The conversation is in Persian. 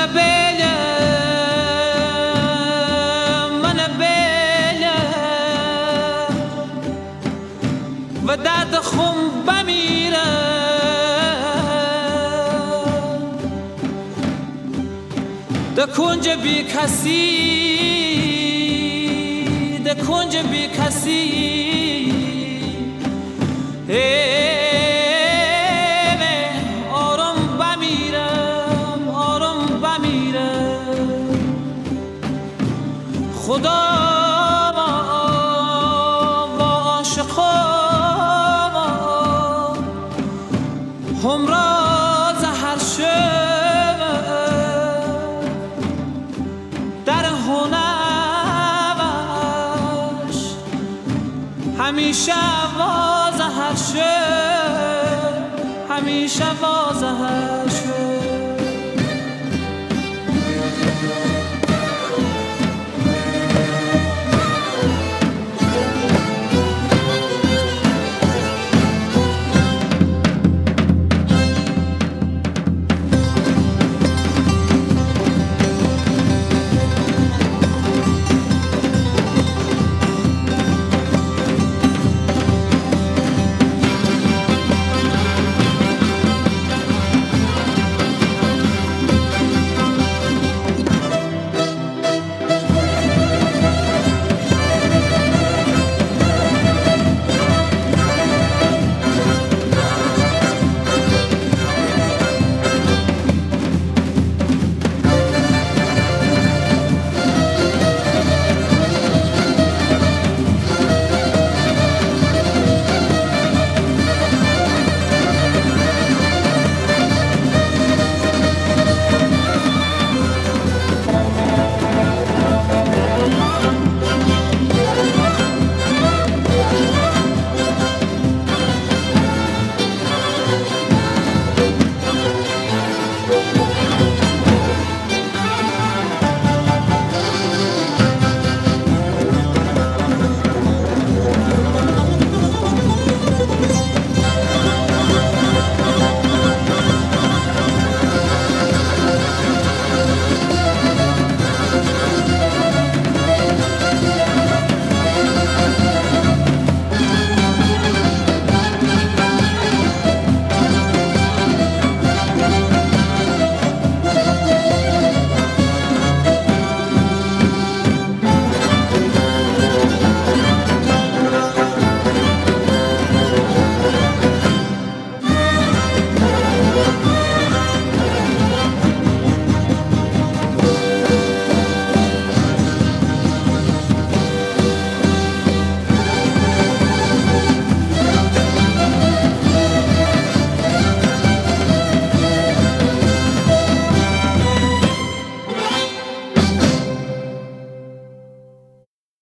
Mana bela, mana bela و کنج بی کسی خدا و عاشقا همراز هر شب. در هنرش همیشه واز هر شب. همیشه واز هر